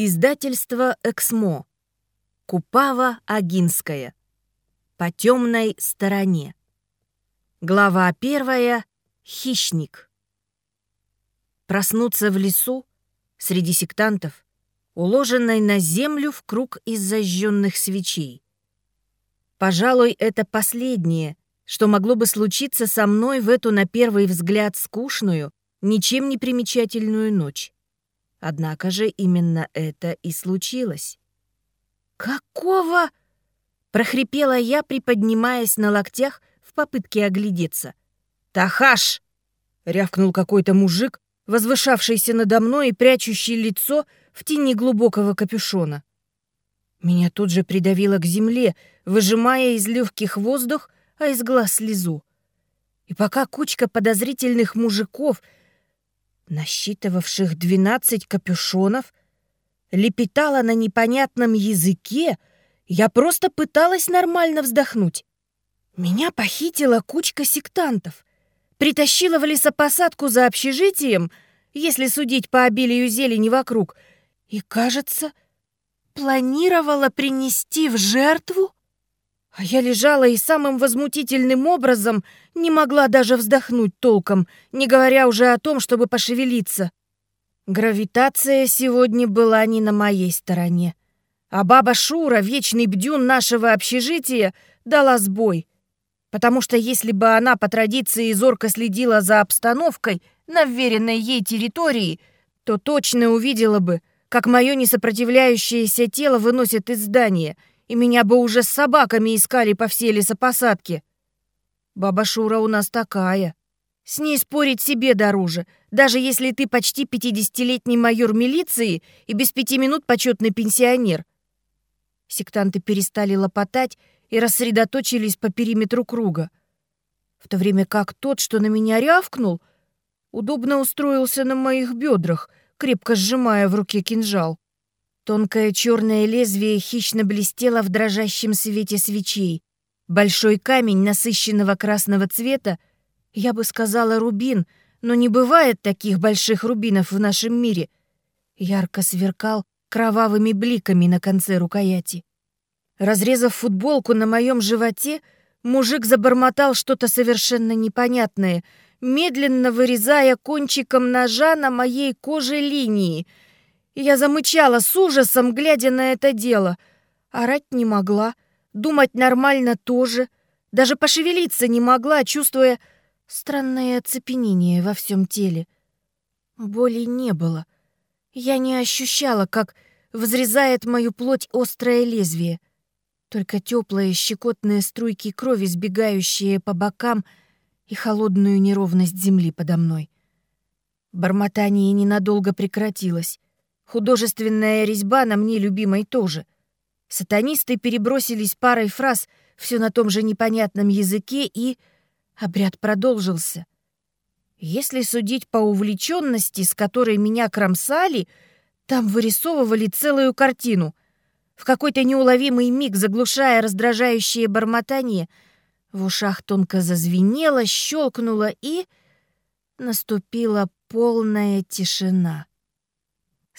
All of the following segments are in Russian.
Издательство «Эксмо». Купава Агинская. По темной стороне. Глава первая. Хищник. Проснуться в лесу среди сектантов, уложенной на землю в круг из зажженных свечей. Пожалуй, это последнее, что могло бы случиться со мной в эту на первый взгляд скучную, ничем не примечательную ночь. Однако же именно это и случилось. «Какого?» — прохрипела я, приподнимаясь на локтях в попытке оглядеться. «Тахаш!» — рявкнул какой-то мужик, возвышавшийся надо мной и прячущий лицо в тени глубокого капюшона. Меня тут же придавило к земле, выжимая из легких воздух, а из глаз слезу. И пока кучка подозрительных мужиков — насчитывавших двенадцать капюшонов, лепетала на непонятном языке, я просто пыталась нормально вздохнуть. Меня похитила кучка сектантов, притащила в лесопосадку за общежитием, если судить по обилию зелени вокруг, и, кажется, планировала принести в жертву а я лежала и самым возмутительным образом не могла даже вздохнуть толком, не говоря уже о том, чтобы пошевелиться. Гравитация сегодня была не на моей стороне. А баба Шура, вечный бдюн нашего общежития, дала сбой. Потому что если бы она по традиции зорко следила за обстановкой на вверенной ей территории, то точно увидела бы, как мое несопротивляющееся тело выносят из здания — и меня бы уже с собаками искали по всей лесопосадке. Баба Шура у нас такая. С ней спорить себе дороже, даже если ты почти пятидесятилетний майор милиции и без пяти минут почетный пенсионер. Сектанты перестали лопотать и рассредоточились по периметру круга. В то время как тот, что на меня рявкнул, удобно устроился на моих бедрах, крепко сжимая в руке кинжал. Тонкое черное лезвие хищно блестело в дрожащем свете свечей. Большой камень насыщенного красного цвета, я бы сказала рубин, но не бывает таких больших рубинов в нашем мире, ярко сверкал кровавыми бликами на конце рукояти. Разрезав футболку на моем животе, мужик забормотал что-то совершенно непонятное, медленно вырезая кончиком ножа на моей коже линии — я замычала с ужасом, глядя на это дело. Орать не могла, думать нормально тоже, даже пошевелиться не могла, чувствуя странное оцепенение во всем теле. Боли не было. Я не ощущала, как взрезает мою плоть острое лезвие. Только теплые щекотные струйки крови, сбегающие по бокам, и холодную неровность земли подо мной. Бормотание ненадолго прекратилось. Художественная резьба на мне любимой тоже. Сатанисты перебросились парой фраз все на том же непонятном языке, и обряд продолжился. Если судить по увлеченности, с которой меня кромсали, там вырисовывали целую картину. В какой-то неуловимый миг, заглушая раздражающее бормотание, в ушах тонко зазвенело, щелкнуло, и наступила полная тишина.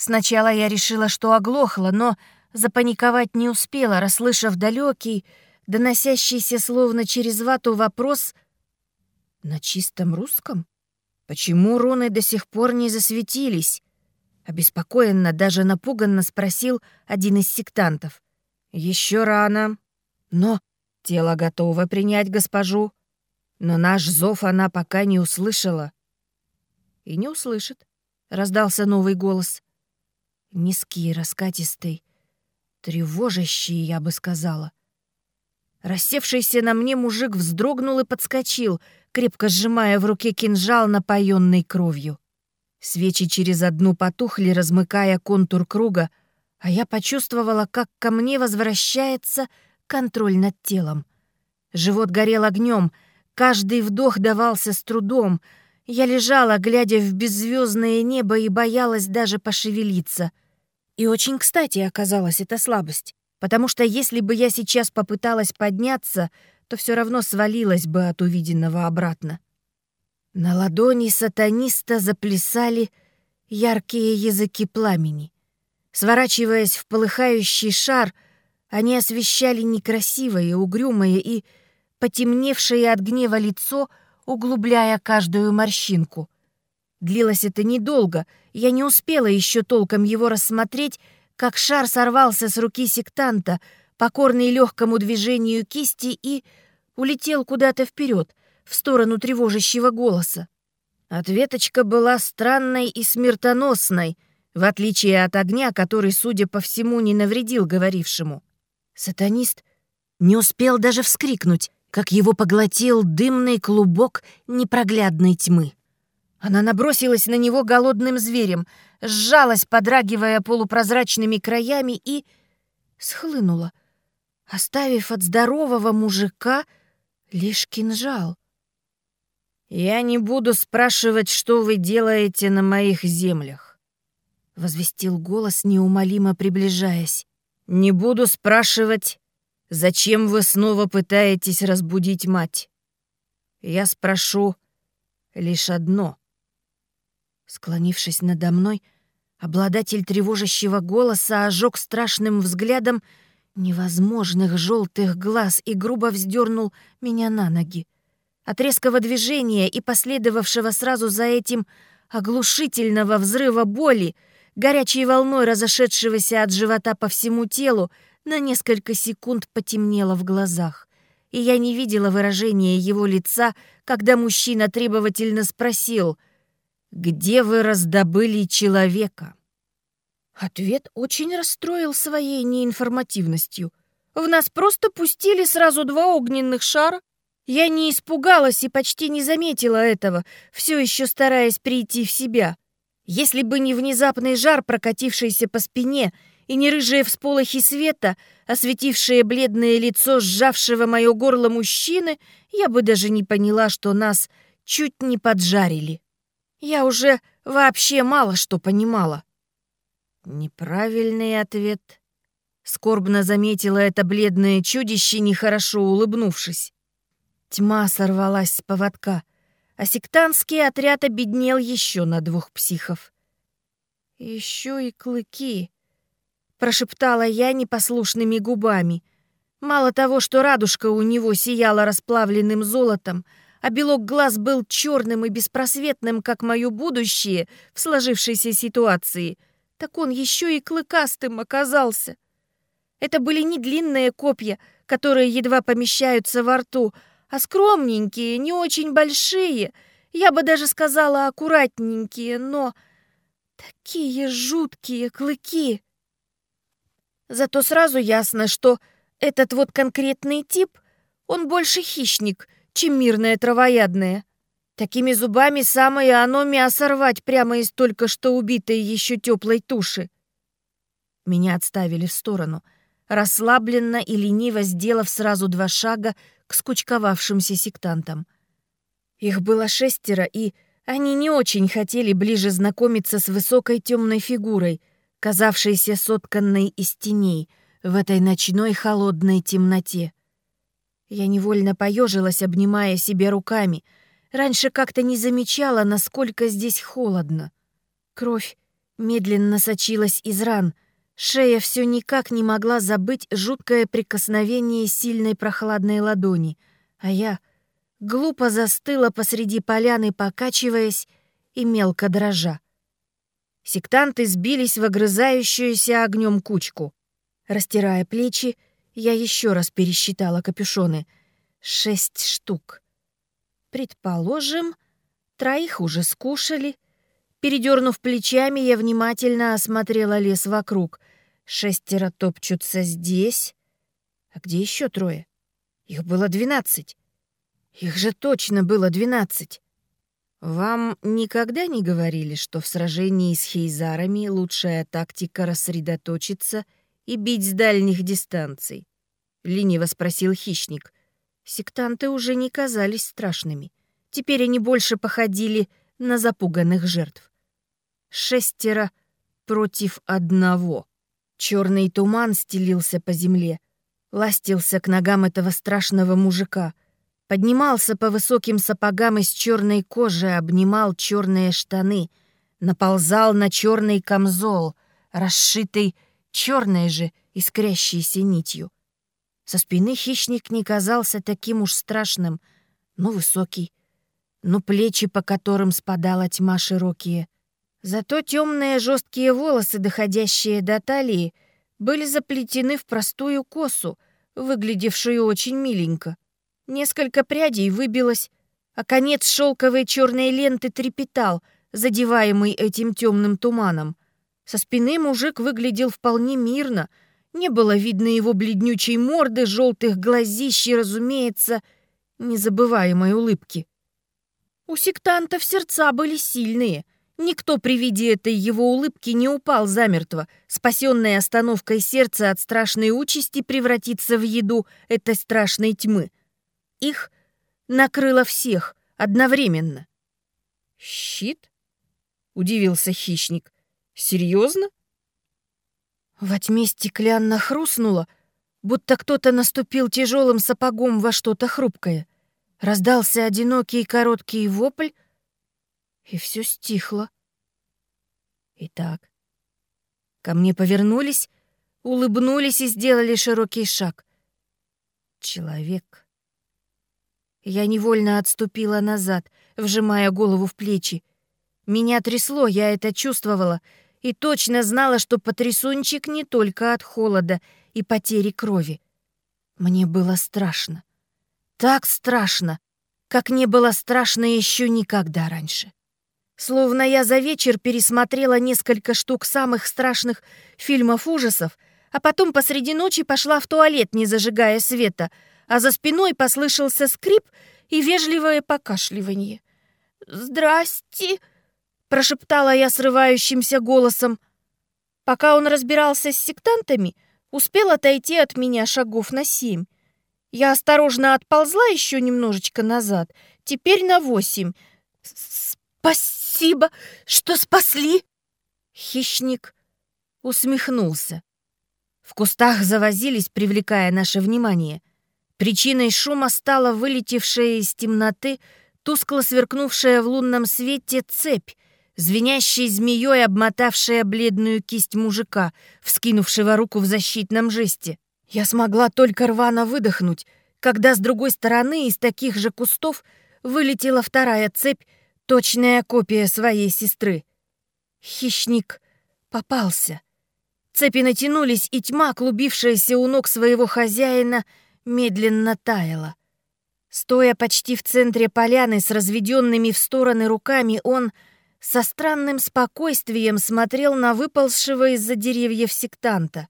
Сначала я решила, что оглохла, но запаниковать не успела, расслышав далекий, доносящийся словно через вату вопрос на чистом русском. Почему руны до сих пор не засветились? Обеспокоенно, даже напуганно спросил один из сектантов. Еще рано. Но тело готово принять госпожу. Но наш зов она пока не услышала. И не услышит, раздался новый голос. Низкий, раскатистый, тревожащий, я бы сказала. Рассевшийся на мне мужик вздрогнул и подскочил, крепко сжимая в руке кинжал, напоенный кровью. Свечи через одну потухли, размыкая контур круга, а я почувствовала, как ко мне возвращается контроль над телом. Живот горел огнем, каждый вдох давался с трудом — я лежала, глядя в беззвездное небо, и боялась даже пошевелиться. И очень кстати оказалась эта слабость, потому что если бы я сейчас попыталась подняться, то все равно свалилась бы от увиденного обратно. На ладони сатаниста заплясали яркие языки пламени. Сворачиваясь в полыхающий шар, они освещали некрасивое, угрюмое и потемневшее от гнева лицо, углубляя каждую морщинку. Длилось это недолго, я не успела еще толком его рассмотреть, как шар сорвался с руки сектанта, покорный легкому движению кисти, и улетел куда-то вперед, в сторону тревожащего голоса. Ответочка была странной и смертоносной, в отличие от огня, который, судя по всему, не навредил говорившему. Сатанист не успел даже вскрикнуть, как его поглотил дымный клубок непроглядной тьмы. Она набросилась на него голодным зверем, сжалась, подрагивая полупрозрачными краями, и схлынула, оставив от здорового мужика лишь кинжал. «Я не буду спрашивать, что вы делаете на моих землях», — возвестил голос, неумолимо приближаясь. «Не буду спрашивать, зачем вы снова пытаетесь разбудить мать. Я спрошу лишь одно». Склонившись надо мной, обладатель тревожащего голоса ожег страшным взглядом невозможных желтых глаз и грубо вздернул меня на ноги. От резкого движения и последовавшего сразу за этим оглушительного взрыва боли, горячей волной разошедшегося от живота по всему телу, на несколько секунд потемнело в глазах. И я не видела выражения его лица, когда мужчина требовательно спросил «Где вы раздобыли человека?» Ответ очень расстроил своей неинформативностью. В нас просто пустили сразу два огненных шара, я не испугалась и почти не заметила этого, все еще стараясь прийти в себя. Если бы не внезапный жар, прокатившийся по спине, и не рыжие всполохи света, осветившие бледное лицо сжавшего мое горло мужчины, я бы даже не поняла, что нас чуть не поджарили. Я уже вообще мало что понимала. Неправильный ответ. Скорбно заметила это бледное чудище, нехорошо улыбнувшись. Тьма сорвалась с поводка, а сектантский отряд обеднел еще на двух психов. «Еще и клыки», — прошептала я непослушными губами. Мало того, что радужка у него сияла расплавленным золотом, а белок глаз был черным и беспросветным, как мое будущее в сложившейся ситуации, так он еще и клыкастым оказался. Это были не длинные копья, которые едва помещаются во рту, а скромненькие, не очень большие, я бы даже сказала аккуратненькие, но такие жуткие клыки. Зато сразу ясно, что этот вот конкретный тип, он больше хищник, чем мирное травоядное. Такими зубами самое оно мясо рвать прямо из только что убитой еще теплой туши. Меня отставили в сторону, расслабленно и лениво сделав сразу два шага к скучковавшимся сектантам. Их было шестеро, и они не очень хотели ближе знакомиться с высокой темной фигурой, казавшейся сотканной из теней в этой ночной холодной темноте. Я невольно поежилась, обнимая себя руками. Раньше как-то не замечала, насколько здесь холодно. Кровь медленно сочилась из ран — Шея все никак не могла забыть жуткое прикосновение сильной прохладной ладони, а я глупо застыла посреди поляны, покачиваясь и мелко дрожа. Сектанты сбились в огрызающуюся огнем кучку. Растирая плечи, я еще раз пересчитала капюшоны. Шесть штук. Предположим, троих уже скушали. Передернув плечами, я внимательно осмотрела лес вокруг. Шестеро топчутся здесь. А где еще трое? Их было двенадцать. Их же точно было двенадцать. Вам никогда не говорили, что в сражении с хейзарами лучшая тактика рассредоточиться и бить с дальних дистанций? Лениво спросил хищник. Сектанты уже не казались страшными. Теперь они больше походили на запуганных жертв. Шестеро против одного. Черный туман стелился по земле, ластился к ногам этого страшного мужика, поднимался по высоким сапогам из черной кожи, обнимал черные штаны, наползал на черный камзол, расшитый черной же искрящейся нитью. Со спины хищник не казался таким уж страшным, но высокий, но плечи, по которым спадала тьма, широкие. Зато темные жесткие волосы, доходящие до талии, были заплетены в простую косу, выглядевшую очень миленько. Несколько прядей выбилось, а конец шелковой черной ленты трепетал, задеваемый этим темным туманом. Со спины мужик выглядел вполне мирно, не было видно его бледнючей морды, желтых глазищ разумеется, незабываемой улыбки. У сектантов сердца были сильные. Никто при виде этой его улыбки не упал замертво, спасенной остановкой сердца от страшной участи превратиться в еду этой страшной тьмы. Их накрыло всех одновременно. «Щит?» — удивился хищник. «Серьезно?» Во тьме стеклянно хрустнуло, будто кто-то наступил тяжелым сапогом во что-то хрупкое. Раздался одинокий короткий вопль, и все стихло. Итак, ко мне повернулись, улыбнулись и сделали широкий шаг. Человек. Я невольно отступила назад, вжимая голову в плечи. Меня трясло, я это чувствовала, и точно знала, что потрясунчик не только от холода и потери крови. Мне было страшно. Так страшно, как не было страшно еще никогда раньше. Словно я за вечер пересмотрела несколько штук самых страшных фильмов ужасов, а потом посреди ночи пошла в туалет, не зажигая света — а за спиной послышался скрип и вежливое покашливание. «Здрасте!» — прошептала я срывающимся голосом. Пока он разбирался с сектантами, успел отойти от меня шагов на семь. Я осторожно отползла еще немножечко назад, теперь на восемь. «Спасибо, что спасли!» Хищник усмехнулся. В кустах завозились, привлекая наше внимание. Причиной шума стала вылетевшая из темноты, тускло сверкнувшая в лунном свете цепь, звенящей змеей обмотавшая бледную кисть мужика, вскинувшего руку в защитном жесте. Я смогла только рвано выдохнуть, когда с другой стороны из таких же кустов вылетела вторая цепь, точная копия своей сестры. Хищник попался. Цепи натянулись, и тьма, клубившаяся у ног своего хозяина, — медленно таяла. Стоя почти в центре поляны с разведенными в стороны руками, он со странным спокойствием смотрел на выползшего из-за деревьев сектанта.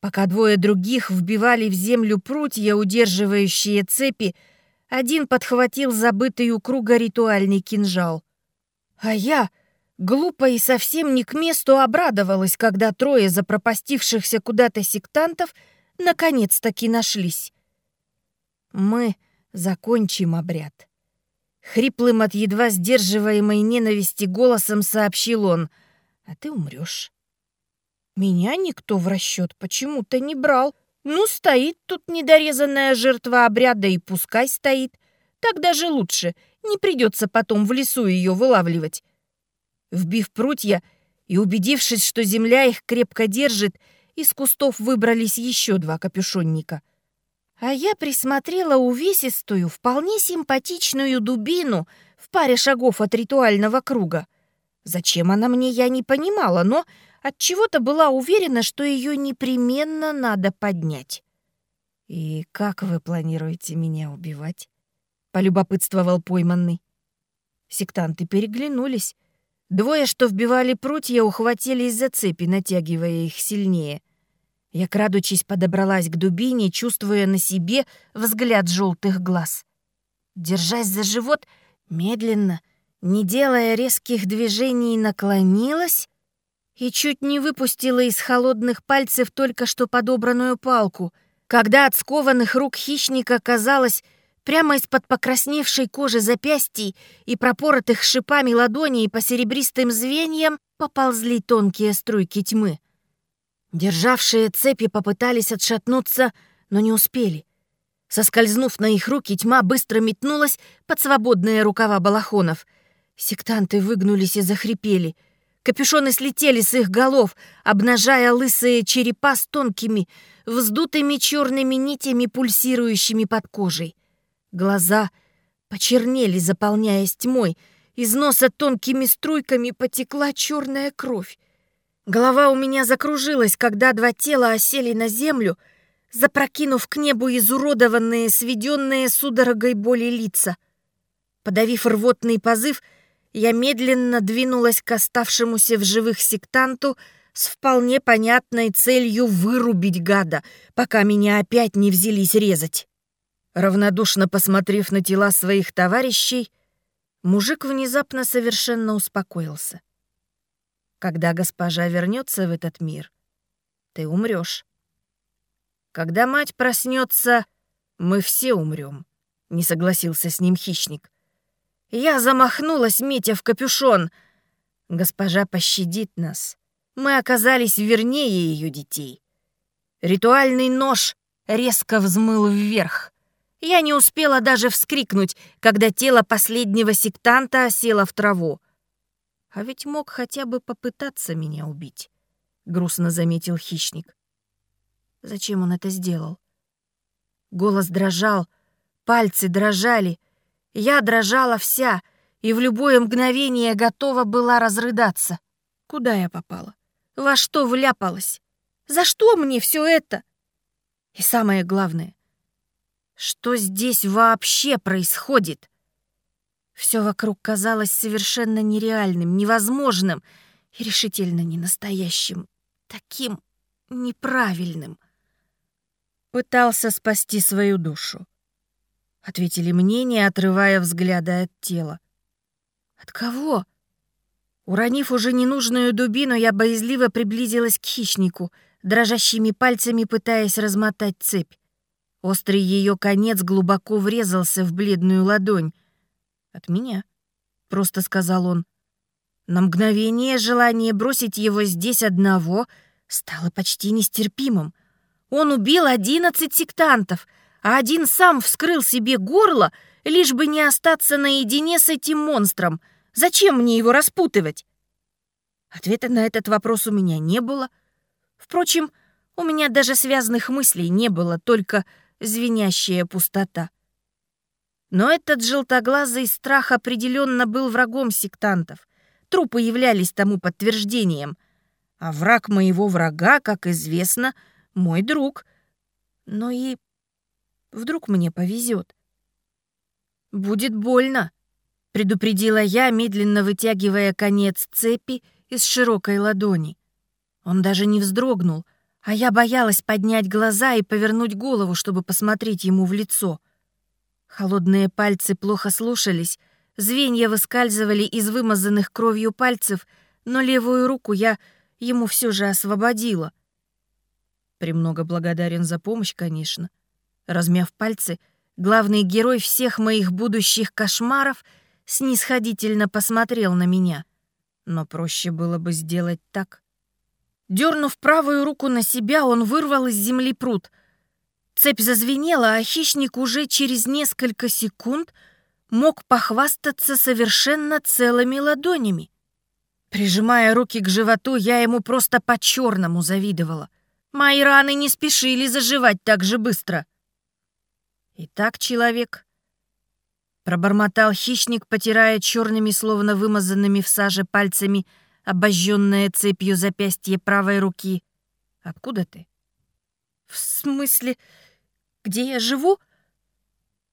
Пока двое других вбивали в землю прутья, удерживающие цепи, один подхватил забытый у круга ритуальный кинжал. А я, глупо и совсем не к месту, обрадовалась, когда трое запропастившихся куда-то сектантов — наконец-таки нашлись. Мы закончим обряд. Хриплым от едва сдерживаемой ненависти голосом сообщил он, а ты умрешь. Меня никто в расчет почему-то не брал. Ну, стоит тут недорезанная жертва обряда, и пускай стоит. Так даже лучше, не придется потом в лесу ее вылавливать. Вбив прутья и убедившись, что земля их крепко держит, из кустов выбрались еще два капюшонника. А я присмотрела увесистую, вполне симпатичную дубину в паре шагов от ритуального круга. Зачем она мне, я не понимала, но от чего то была уверена, что ее непременно надо поднять. «И как вы планируете меня убивать?» — полюбопытствовал пойманный. Сектанты переглянулись. Двое, что вбивали прутья, ухватились за цепи, натягивая их сильнее. Я, крадучись, подобралась к дубине, чувствуя на себе взгляд желтых глаз. Держась за живот, медленно, не делая резких движений, наклонилась и чуть не выпустила из холодных пальцев только что подобранную палку, когда от скованных рук хищника казалось, Прямо из-под покрасневшей кожи запястий и пропоротых шипами ладоней по серебристым звеньям поползли тонкие струйки тьмы. Державшие цепи попытались отшатнуться, но не успели. Соскользнув на их руки, тьма быстро метнулась под свободные рукава балахонов. Сектанты выгнулись и захрипели. Капюшоны слетели с их голов, обнажая лысые черепа с тонкими, вздутыми черными нитями, пульсирующими под кожей. Глаза почернели, заполняясь тьмой. Из носа тонкими струйками потекла черная кровь. Голова у меня закружилась, когда два тела осели на землю, запрокинув к небу изуродованные, сведенные судорогой боли лица. Подавив рвотный позыв, я медленно двинулась к оставшемуся в живых сектанту с вполне понятной целью вырубить гада, пока меня опять не взялись резать. Равнодушно посмотрев на тела своих товарищей, мужик внезапно совершенно успокоился. Когда госпожа вернется в этот мир, ты умрешь. Когда мать проснется, мы все умрем, не согласился с ним хищник. Я замахнулась, метя в капюшон. Госпожа пощадит нас. Мы оказались вернее ее детей. Ритуальный нож резко взмыл вверх. Я не успела даже вскрикнуть, когда тело последнего сектанта осело в траву. А ведь мог хотя бы попытаться меня убить, грустно заметил хищник. Зачем он это сделал? Голос дрожал, пальцы дрожали — я дрожала вся и в любое мгновение готова была разрыдаться. Куда я попала? Во что вляпалась? За что мне все это? И самое главное, что здесь вообще происходит? Все вокруг казалось совершенно нереальным, невозможным и решительно ненастоящим, таким неправильным. Пытался спасти свою душу. — ответили мне, не отрывая взгляда от тела. «От кого?» Уронив уже ненужную дубину, я боязливо приблизилась к хищнику, дрожащими пальцами пытаясь размотать цепь. Острый ее конец глубоко врезался в бледную ладонь. «От меня», — просто сказал он. На мгновение желание бросить его здесь одного стало почти нестерпимым. Он убил одиннадцать сектантов — а один сам вскрыл себе горло, лишь бы не остаться наедине с этим монстром. Зачем мне его распутывать? Ответа на этот вопрос у меня не было. Впрочем, у меня даже связанных мыслей не было, только звенящая пустота. Но этот желтоглазый страх определенно был врагом сектантов. Трупы являлись тому подтверждением. А враг моего врага, как известно, мой друг. Но и Вдруг мне повезет. «Будет больно», — предупредила я, медленно вытягивая конец цепи из широкой ладони. Он даже не вздрогнул, а я боялась поднять глаза и повернуть голову, чтобы посмотреть ему в лицо. Холодные пальцы плохо слушались, звенья выскальзывали из вымазанных кровью пальцев, но левую руку я ему все же освободила. Премного благодарен за помощь, конечно. Размяв пальцы, главный герой всех моих будущих кошмаров снисходительно посмотрел на меня. Но проще было бы сделать так. Дернув правую руку на себя, он вырвал из земли пруд. Цепь зазвенела, а хищник уже через несколько секунд мог похвастаться совершенно целыми ладонями. Прижимая руки к животу, я ему просто по-черному завидовала. Мои раны не спешили заживать так же быстро. «Итак, человек...» Пробормотал хищник, потирая черными, словно вымазанными в саже пальцами, обожженное цепью запястье правой руки. «Откуда ты?» «В смысле, где я живу?»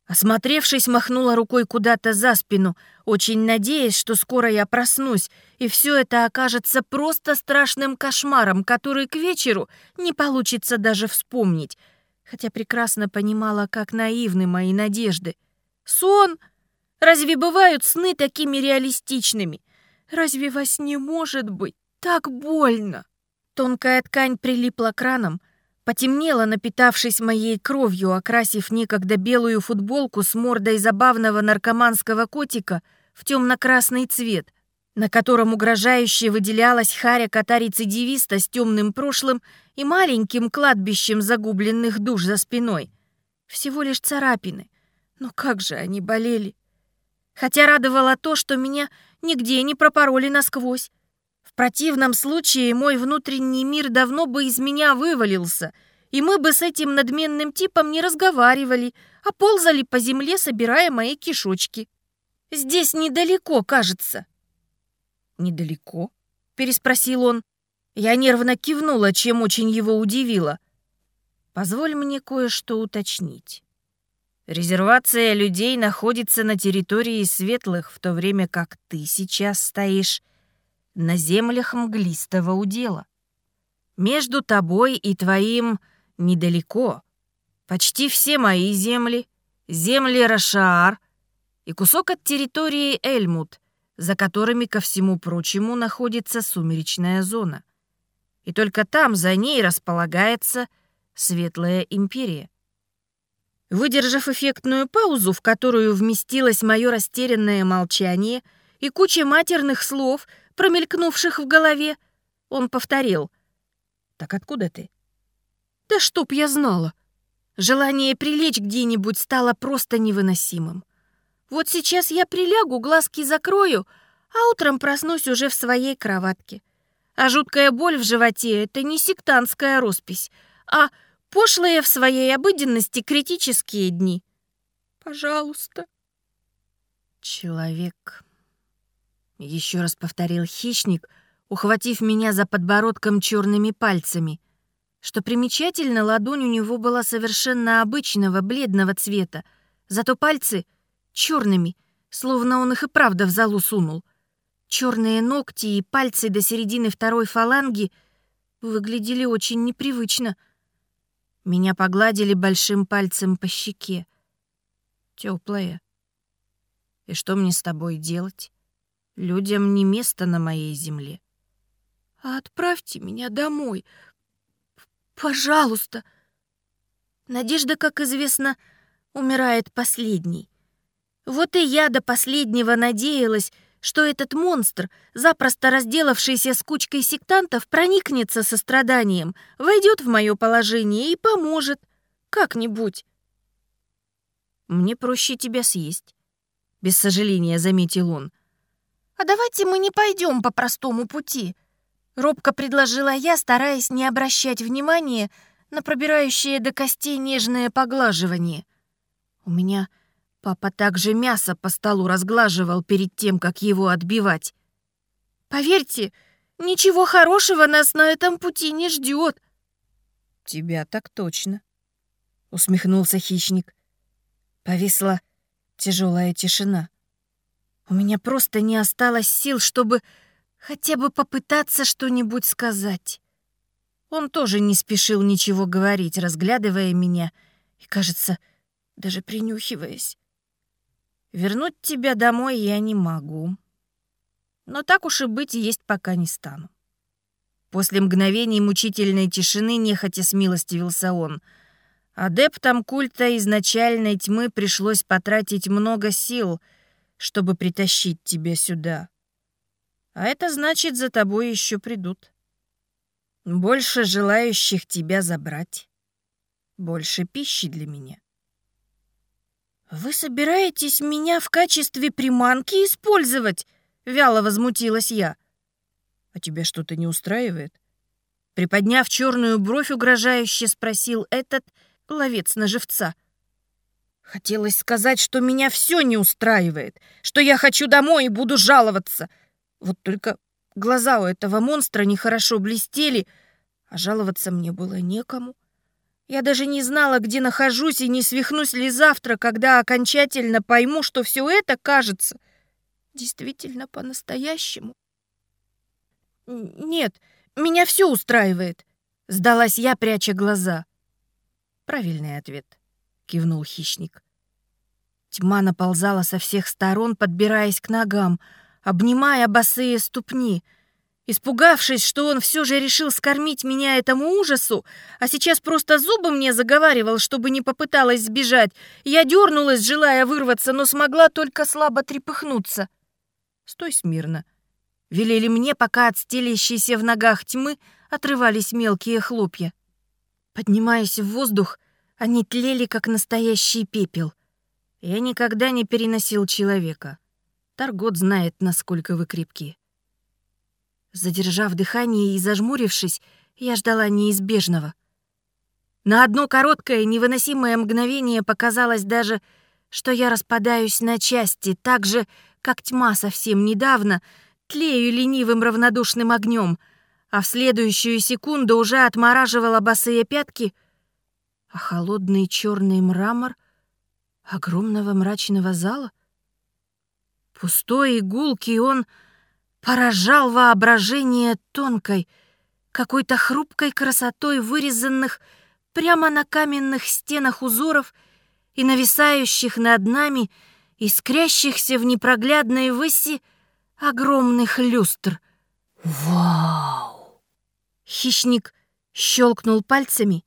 Осмотревшись, махнула рукой куда-то за спину, очень надеясь, что скоро я проснусь, и все это окажется просто страшным кошмаром, который к вечеру не получится даже вспомнить — хотя прекрасно понимала, как наивны мои надежды. Сон? Разве бывают сны такими реалистичными? Разве во сне может быть так больно? Тонкая ткань прилипла к ранам, потемнела, напитавшись моей кровью, окрасив некогда белую футболку с мордой забавного наркоманского котика в темно-красный цвет на котором угрожающе выделялась харя кота-рецидивиста с темным прошлым и маленьким кладбищем загубленных душ за спиной. Всего лишь царапины. Но как же они болели. Хотя радовало то, что меня нигде не пропороли насквозь. Противном случае мой внутренний мир давно бы из меня вывалился, и мы бы с этим надменным типом не разговаривали, а ползали по земле, собирая мои кишочки. Здесь недалеко, кажется». «Недалеко?» — переспросил он. Я нервно кивнула, чем очень его удивило. «Позволь мне кое-что уточнить». Резервация людей находится на территории светлых, в то время как ты сейчас стоишь на землях мглистого удела. Между тобой и твоим недалеко почти все мои земли, земли Рашаар и кусок от территории Эльмут, за которыми, ко всему прочему, находится сумеречная зона. И только там за ней располагается Светлая Империя. Выдержав эффектную паузу, в которую вместилось мое растерянное молчание и куча матерных слов, промелькнувших в голове, он повторил. «Так откуда ты?» «Да чтоб я знала!» Желание прилечь где-нибудь стало просто невыносимым. Вот сейчас я прилягу, глазки закрою, а утром проснусь уже в своей кроватке. А жуткая боль в животе — это не сектантская роспись, а Пошлые в своей обыденности критические дни. Пожалуйста. Человек. Еще раз повторил хищник, ухватив меня за подбородком черными пальцами. Что примечательно, ладонь у него была совершенно обычного бледного цвета, зато пальцы черными, словно он их и правда в залу сунул. Черные ногти и пальцы до середины второй фаланги выглядели очень непривычно — меня погладили большим пальцем по щеке. Теплая. И что мне с тобой делать? Людям не место на моей земле. А отправьте меня домой. Пожалуйста. Надежда, как известно, умирает последней. Вот и я до последнего надеялась, что этот монстр, запросто разделавшийся с кучкой сектантов, проникнется состраданием, войдет в мое положение и поможет. Как-нибудь. «Мне проще тебя съесть», — без сожаления заметил он. «А давайте мы не пойдем по простому пути», — робко предложила я, стараясь не обращать внимания на пробирающее до костей нежное поглаживание. У меня Папа также мясо по столу разглаживал перед тем, как его отбивать. «Поверьте, ничего хорошего нас на этом пути не ждет. «Тебя так точно», — усмехнулся хищник. Повисла тяжелая тишина. У меня просто не осталось сил, чтобы хотя бы попытаться что-нибудь сказать. Он тоже не спешил ничего говорить, разглядывая меня и, кажется, даже принюхиваясь. Вернуть тебя домой я не могу. Но так уж и быть есть пока не стану. После мгновений мучительной тишины нехотя смилостивился он. Адептам культа изначальной тьмы пришлось потратить много сил, чтобы притащить тебя сюда. А это значит, за тобой еще придут. Больше желающих тебя забрать. Больше пищи для меня. «Вы собираетесь меня в качестве приманки использовать?» — вяло возмутилась я. «А тебя что-то не устраивает?» Приподняв черную бровь, угрожающе спросил этот ловец на живца. Хотелось сказать, что меня все не устраивает, что я хочу домой и буду жаловаться. Вот только глаза у этого монстра нехорошо блестели, а жаловаться мне было некому. Я даже не знала, где нахожусь и не свихнусь ли завтра, когда окончательно пойму, что все это кажется действительно по-настоящему. «Нет, меня все устраивает», — сдалась я, пряча глаза. «Правильный ответ», — кивнул хищник. Тьма наползала со всех сторон, подбираясь к ногам, обнимая босые ступни — Испугавшись, что он все же решил скормить меня этому ужасу, а сейчас просто зубы мне заговаривал, чтобы не попыталась сбежать, я дернулась, желая вырваться, но смогла только слабо трепыхнуться. «Стой смирно», — велели мне, пока от стелящейся в ногах тьмы отрывались мелкие хлопья. Поднимаясь в воздух, они тлели, как настоящий пепел. Я никогда не переносил человека. Таргот знает, насколько вы крепкие. Задержав дыхание и зажмурившись, я ждала неизбежного. На одно короткое, невыносимое мгновение показалось даже, что я распадаюсь на части, так же, как тьма совсем недавно, тлею ленивым равнодушным огнем, а в следующую секунду уже отмораживала босые пятки, а холодный черный мрамор огромного мрачного зала, пустой и гулкий он поражал воображение тонкой, какой-то хрупкой красотой вырезанных прямо на каменных стенах узоров и нависающих над нами, искрящихся в непроглядной выси огромных люстр. Вау! Хищник щелкнул пальцами,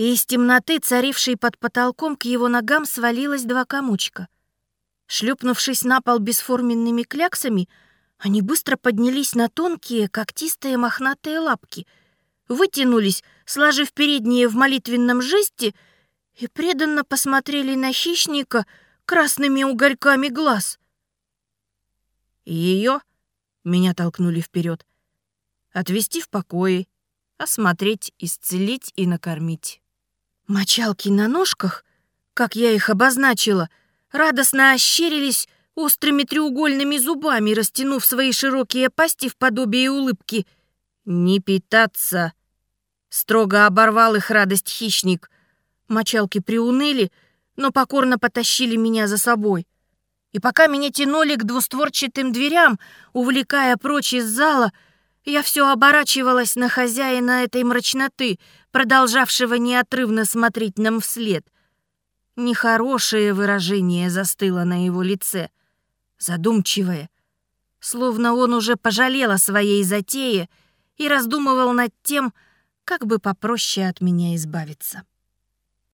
и из темноты, царившей под потолком, к его ногам свалилось два комочка. Шлепнувшись на пол бесформенными кляксами, они быстро поднялись на тонкие, когтистые мохнатые лапки, вытянулись, сложив передние в молитвенном жесте, и преданно посмотрели на хищника красными угольками глаз. Ее меня толкнули вперед, отвести в покое, осмотреть, исцелить и накормить. Мочалки на ножках, как я их обозначила, радостно ощерились острыми треугольными зубами, растянув свои широкие пасти в подобие улыбки. «Не питаться!» Строго оборвал их радость хищник. Мочалки приуныли, но покорно потащили меня за собой. И пока меня тянули к двустворчатым дверям, увлекая прочь из зала, я все оборачивалась на хозяина этой мрачноты, продолжавшего неотрывно смотреть нам вслед. Нехорошее выражение застыло на его лице — задумчивое, словно он уже пожалел о своей затее и раздумывал над тем, как бы попроще от меня избавиться.